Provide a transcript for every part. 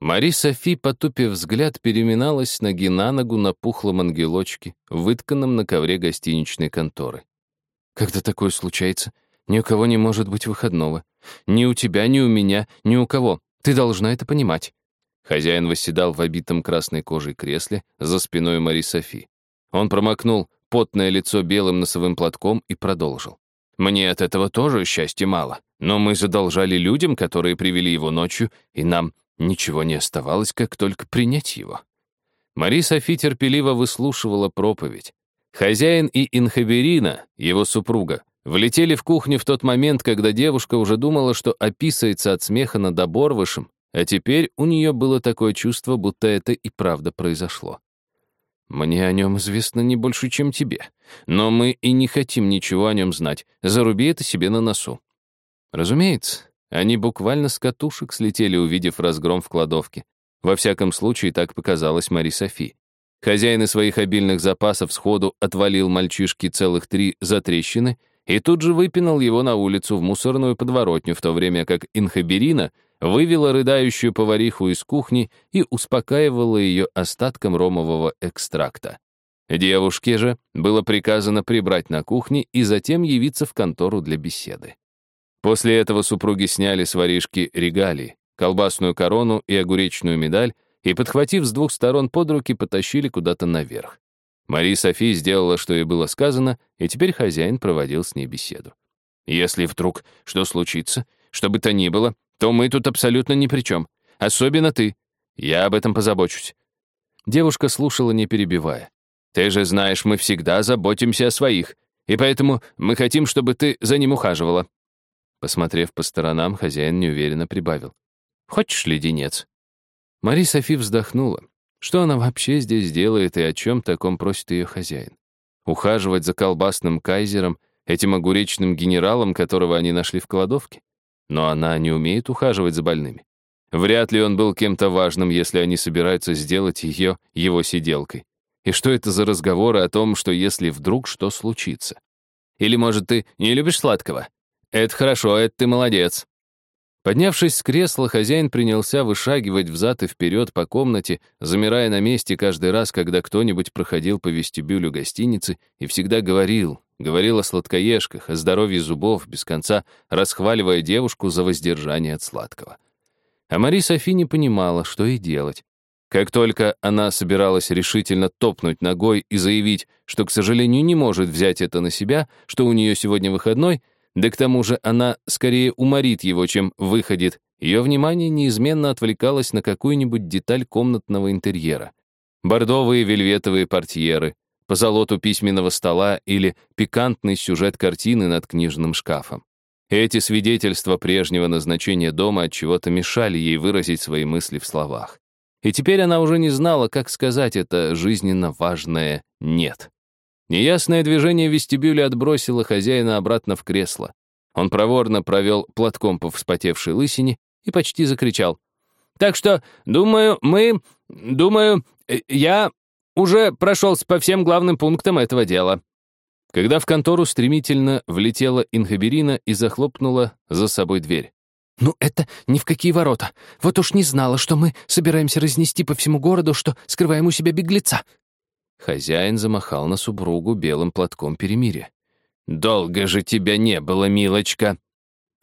Мари Софи, потупив взгляд, переминалась ноги на ногу на пухлом ангелочке, вытканном на ковре гостиничной конторы. «Когда такое случается, ни у кого не может быть выходного. Ни у тебя, ни у меня, ни у кого. Ты должна это понимать». Хозяин восседал в обитом красной кожей кресле за спиной Мари Софи. Он промокнул потное лицо белым носовым платком и продолжил. «Мне от этого тоже счастья мало, но мы задолжали людям, которые привели его ночью, и нам Ничего не оставалось, как только принять его. Мари Софи терпеливо выслушивала проповедь. Хозяин и Инхаберина, его супруга, влетели в кухню в тот момент, когда девушка уже думала, что описывается от смеха над оборвышем, а теперь у нее было такое чувство, будто это и правда произошло. «Мне о нем известно не больше, чем тебе. Но мы и не хотим ничего о нем знать. Заруби это себе на носу». Разумеется, они буквально с катушек слетели, увидев разгром в кладовке. Во всяком случае, так показалось Мари Софи. Хозяин из своих обильных запасов сходу отвалил мальчишке целых три затрещины и тут же выпинал его на улицу в мусорную подворотню, в то время как Инхаберина вывела рыдающую повариху из кухни и успокаивала ее остатком ромового экстракта. Девушке же было приказано прибрать на кухне и затем явиться в контору для беседы. После этого супруги сняли с воришки регалии, колбасную корону и огуречную медаль и, подхватив с двух сторон под руки, потащили куда-то наверх. Мари Софи сделала, что ей было сказано, и теперь хозяин проводил с ней беседу. «Если вдруг что случится, что бы то ни было, то мы тут абсолютно ни при чем. Особенно ты. Я об этом позабочусь». Девушка слушала, не перебивая. «Ты же знаешь, мы всегда заботимся о своих, и поэтому мы хотим, чтобы ты за ним ухаживала. Посмотрев по сторонам, хозяин неуверенно прибавил. «Хочешь леденец?» Мари Софи вздохнула. Что она вообще здесь делает и о чем таком просит ее хозяин? Ухаживать за колбасным кайзером, этим огуречным генералом, которого они нашли в кладовке? Но она не умеет ухаживать за больными. Вряд ли он был кем-то важным, если они собираются сделать ее его сиделкой. И что это за разговоры о том, что если вдруг что случится? Или, может, ты не любишь сладкого? «Это хорошо, это ты молодец». Поднявшись с кресла, хозяин принялся вышагивать взад и вперед по комнате, замирая на месте каждый раз, когда кто-нибудь проходил по вестибюлю гостиницы и всегда говорил, говорил о сладкоежках, о здоровье зубов, без конца расхваливая девушку за воздержание от сладкого. А Мари Софи не понимала, что ей делать. Как только она собиралась решительно топнуть ногой и заявить, что, к сожалению, не может взять это на себя, что у нее сегодня выходной, да к тому же она скорее уморит его, чем выходит. Ее внимание неизменно отвлекалось на какую-нибудь деталь комнатного интерьера. Бордовые вельветовые портьеры, позолоту письменного стола или пикантный сюжет картины над книжным шкафом. Эти свидетельства прежнего назначения дома от чего-то мешали ей выразить свои мысли в словах. И теперь она уже не знала, как сказать это жизненно важное «нет». Неясное движение вестибюля отбросило хозяина обратно в кресло. Он проворно провел платком по вспотевшей лысине и почти закричал. «Так что, думаю, мы... Думаю, э, я уже прошелся по всем главным пунктам этого дела». Когда в контору стремительно влетела Инхаберина и захлопнула за собой дверь. «Ну, это ни в какие ворота. Вот уж не знала, что мы собираемся разнести по всему городу, что скрываем у себя беглеца. Хозяин замахал на супругу белым платком перемирия. «Долго же тебя не было, милочка!»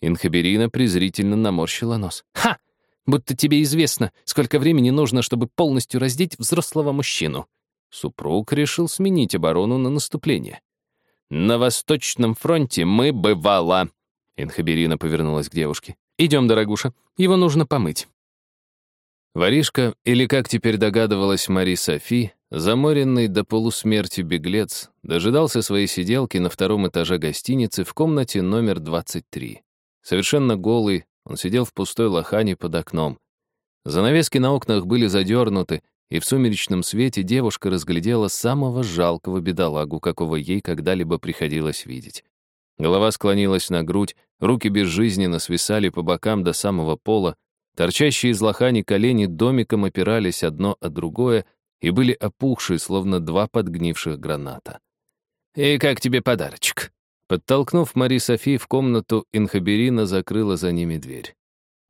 Инхаберина презрительно наморщила нос. «Ха! Будто тебе известно, сколько времени нужно, чтобы полностью раздеть взрослого мужчину». Супруг решил сменить оборону на наступление. «На Восточном фронте мы бывало...» Инхаберина повернулась к девушке. «Идем, дорогуша, его нужно помыть». Воришка, или, как теперь догадывалась Мари Софи, Заморенный до полусмерти беглец дожидался своей сиделки на втором этаже гостиницы в комнате номер 23. Совершенно голый, он сидел в пустой лохане под окном. Занавески на окнах были задернуты, и в сумеречном свете девушка разглядела самого жалкого бедолагу, какого ей когда-либо приходилось видеть. Голова склонилась на грудь, руки безжизненно свисали по бокам до самого пола, торчащие из лохани колени домиком опирались одно от другое, и были опухшие, словно два подгнивших граната. «И как тебе подарочек?» Подтолкнув Мари Софи в комнату, Инхаберина закрыла за ними дверь.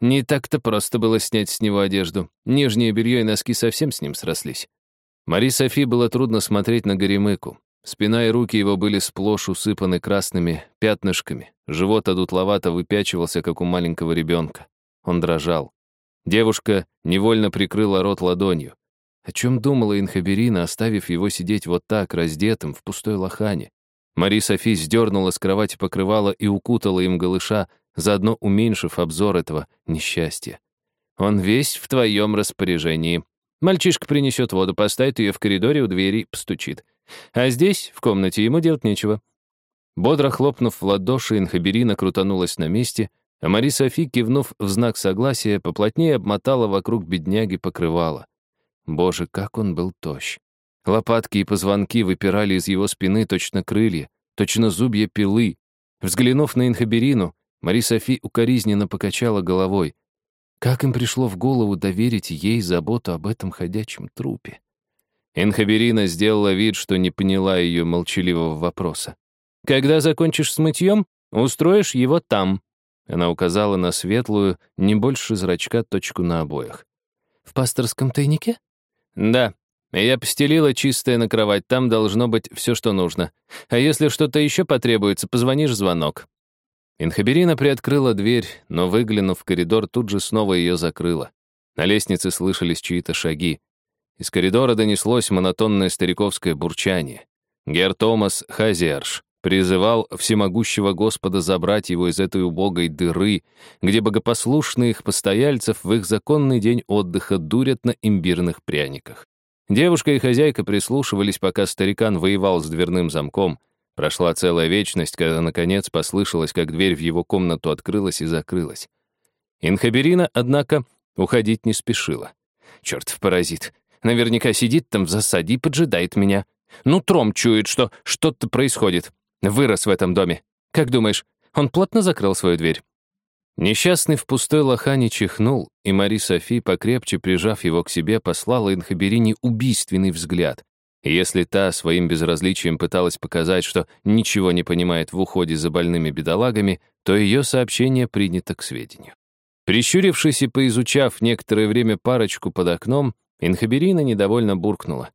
Не так-то просто было снять с него одежду. Нижнее белье и носки совсем с ним срослись. Мари Софи было трудно смотреть на Горемыку. Спина и руки его были сплошь усыпаны красными пятнышками. Живот одутловато выпячивался, как у маленького ребенка. Он дрожал. Девушка невольно прикрыла рот ладонью. О чем думала Инхаберина, оставив его сидеть вот так, раздетым, в пустой лохане? Мари Софи сдернула с кровати покрывало и укутала им голыша, заодно уменьшив обзор этого несчастья. «Он весь в твоем распоряжении. Мальчишка принесет воду, поставит ее в коридоре у двери, постучит. А здесь, в комнате, ему делать нечего». Бодро хлопнув в ладоши, Инхаберина крутанулась на месте, а Мари Софи, кивнув в знак согласия, поплотнее обмотала вокруг бедняги покрывало. Боже, как он был тощ. Лопатки и позвонки выпирали из его спины точно крылья, точно зубья пилы. Взглянув на Инхаберину, Мари Софи укоризненно покачала головой. Как им пришло в голову доверить ей заботу об этом ходячем трупе? Инхаберина сделала вид, что не поняла ее молчаливого вопроса. «Когда закончишь с мытьем, устроишь его там», она указала на светлую, не больше зрачка, точку на обоях. «В пасторском тайнике?» «Да. Я постелила чистое на кровать, там должно быть все, что нужно. А если что-то еще потребуется, позвонишь звонок». Инхаберина приоткрыла дверь, но, выглянув в коридор, тут же снова ее закрыла. На лестнице слышались чьи-то шаги. Из коридора донеслось монотонное стариковское бурчание. Гер Томас Хазиарш призывал всемогущего Господа забрать его из этой убогой дыры, где богопослушные их постояльцев в их законный день отдыха дурят на имбирных пряниках. Девушка и хозяйка прислушивались, пока старикан воевал с дверным замком. Прошла целая вечность, когда, наконец, послышалось, как дверь в его комнату открылась и закрылась. Инхаберина, однако, уходить не спешила. Чертов паразит. Наверняка сидит там в засаде и поджидает меня. Ну, тром чует, что что-то происходит. Вырос в этом доме. Как думаешь, он плотно закрыл свою дверь?» Несчастный в пустой лохане чихнул, и Мари Софи, покрепче прижав его к себе, послала Инхаберине убийственный взгляд. И если та своим безразличием пыталась показать, что ничего не понимает в уходе за больными бедолагами, то ее сообщение принято к сведению. Прищурившись и поизучав некоторое время парочку под окном, Инхаберина недовольно буркнула.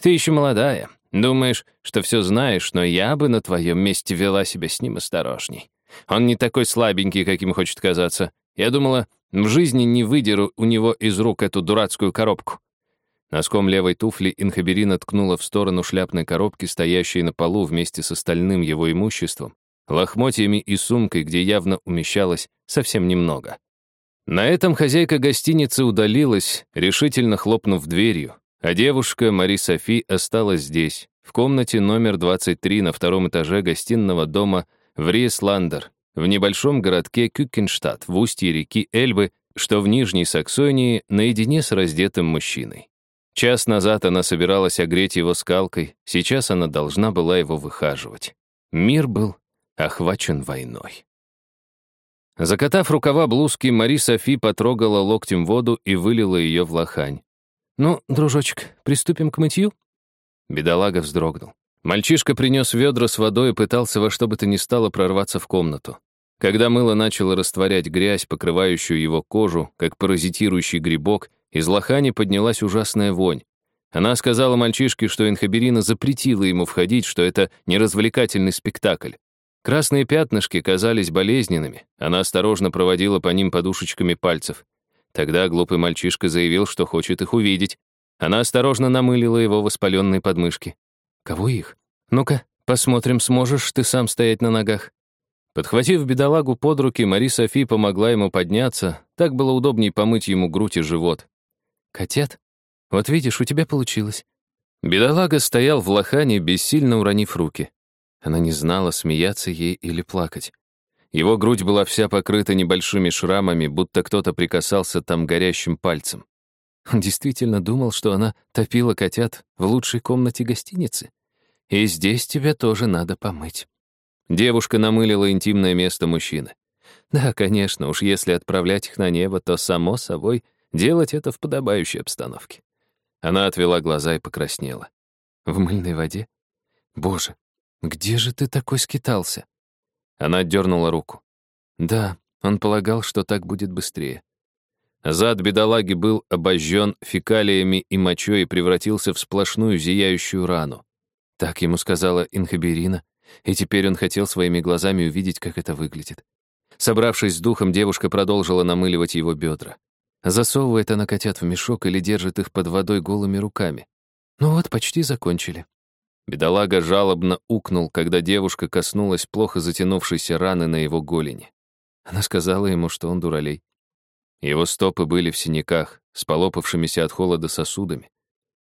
«Ты еще молодая. Думаешь, что все знаешь, но я бы на твоем месте вела себя с ним осторожней. Он не такой слабенький, каким хочет казаться. Я думала, в жизни не выдеру у него из рук эту дурацкую коробку». Носком левой туфли Инхаберина ткнула в сторону шляпной коробки, стоящей на полу вместе с остальным его имуществом, лохмотьями и сумкой, где явно умещалось совсем немного. На этом хозяйка гостиницы удалилась, решительно хлопнув дверью, а девушка Мари Софи осталась здесь, в комнате номер 23 на втором этаже гостиного дома в Рieсландер, в небольшом городке Кюкенштадт, в устье реки Эльбы, что в Нижней Саксонии, наедине с раздетым мужчиной. Час назад она собиралась огреть его скалкой, сейчас она должна была его выхаживать. Мир был охвачен войной. Закатав рукава блузки, Мари Софи потрогала локтем воду и вылила ее в лохань. «Ну, дружочек, приступим к мытью?» Бедолага вздрогнул. Мальчишка принес ведра с водой и пытался во что бы то ни стало прорваться в комнату. Когда мыло начало растворять грязь, покрывающую его кожу, как паразитирующий грибок, из лохани поднялась ужасная вонь. Она сказала мальчишке, что Инхаберина запретила ему входить, что это неразвлекательный спектакль. Красные пятнышки казались болезненными. Она осторожно проводила по ним подушечками пальцев. Тогда глупый мальчишка заявил, что хочет их увидеть. Она осторожно намылила его воспаленные подмышки. «Кого их? Ну-ка, посмотрим, сможешь ты сам стоять на ногах». Подхватив бедолагу под руки, Мари Софи помогла ему подняться. Так было удобнее помыть ему грудь и живот. «Котят? Вот видишь, у тебя получилось». Бедолага стоял в лохане, бессильно уронив руки. Она не знала, смеяться ей или плакать. Его грудь была вся покрыта небольшими шрамами, будто кто-то прикасался там горящим пальцем. Он действительно думал, что она топила котят в лучшей комнате гостиницы. И здесь тебя тоже надо помыть. Девушка намылила интимное место мужчины. Да, конечно, уж если отправлять их на небо, то, само собой, делать это в подобающей обстановке. Она отвела глаза и покраснела. В мыльной воде? Боже, где же ты такой скитался? Она дернула руку. Да, Он полагал, что так будет быстрее. Зад бедолаги был обожжен фекалиями и мочой и превратился в сплошную зияющую рану. Так ему сказала Инхаберина, и теперь он хотел своими глазами увидеть, как это выглядит. Собравшись с духом, девушка продолжила намыливать его бедра. Засовывает она котят в мешок или держит их под водой голыми руками. Ну вот, почти закончили. Бедолага жалобно укнул, когда девушка коснулась плохо затянувшейся раны на его голени. Она сказала ему, что он дуралей. Его стопы были в синяках, с полопавшимися от холода сосудами.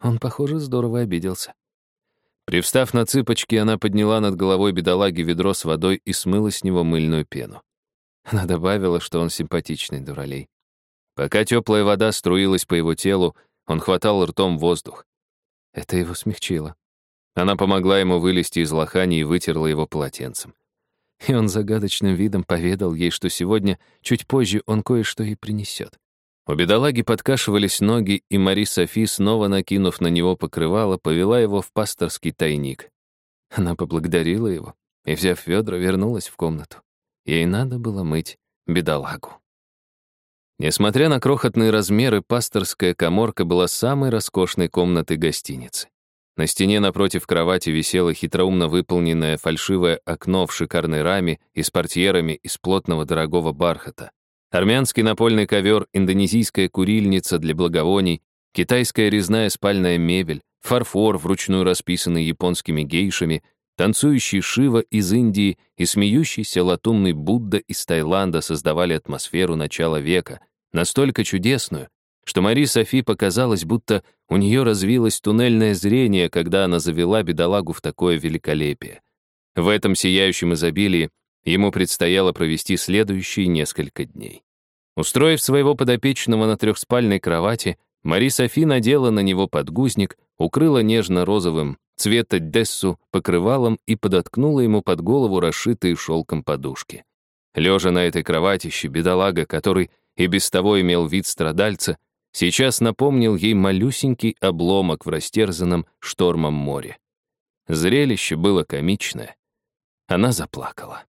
Он, похоже, здорово обиделся. Привстав на цыпочки, она подняла над головой бедолаги ведро с водой и смыла с него мыльную пену. Она добавила, что он симпатичный дуралей. Пока теплая вода струилась по его телу, он хватал ртом воздух. Это его смягчило. Она помогла ему вылезти из лохани и вытерла его полотенцем. И он загадочным видом поведал ей, что сегодня, чуть позже, он кое-что ей принесет. У бедолаги подкашивались ноги, и Мари Софи, снова накинув на него покрывало, повела его в пасторский тайник. Она поблагодарила его и, взяв ведра, вернулась в комнату. Ей надо было мыть бедолагу. Несмотря на крохотные размеры, пасторская коморка была самой роскошной комнатой гостиницы. На стене напротив кровати висело хитроумно выполненное фальшивое окно в шикарной раме и с портьерами из плотного дорогого бархата. Армянский напольный ковер, индонезийская курильница для благовоний, китайская резная спальная мебель, фарфор, вручную расписанный японскими гейшами, танцующий Шива из Индии и смеющийся латунный Будда из Таиланда создавали атмосферу начала века, настолько чудесную, что Мари Софи показалось, будто у нее развилось туннельное зрение, когда она завела бедолагу в такое великолепие. В этом сияющем изобилии ему предстояло провести следующие несколько дней. Устроив своего подопечного на трехспальной кровати, Мари Софи надела на него подгузник, укрыла нежно-розовым цвета дессу покрывалом и подоткнула ему под голову расшитые шелком подушки. Лежа на этой кроватище, бедолага, который и без того имел вид страдальца, сейчас напомнил ей малюсенький обломок в растерзанном штормом море. Зрелище было комичное. Она заплакала.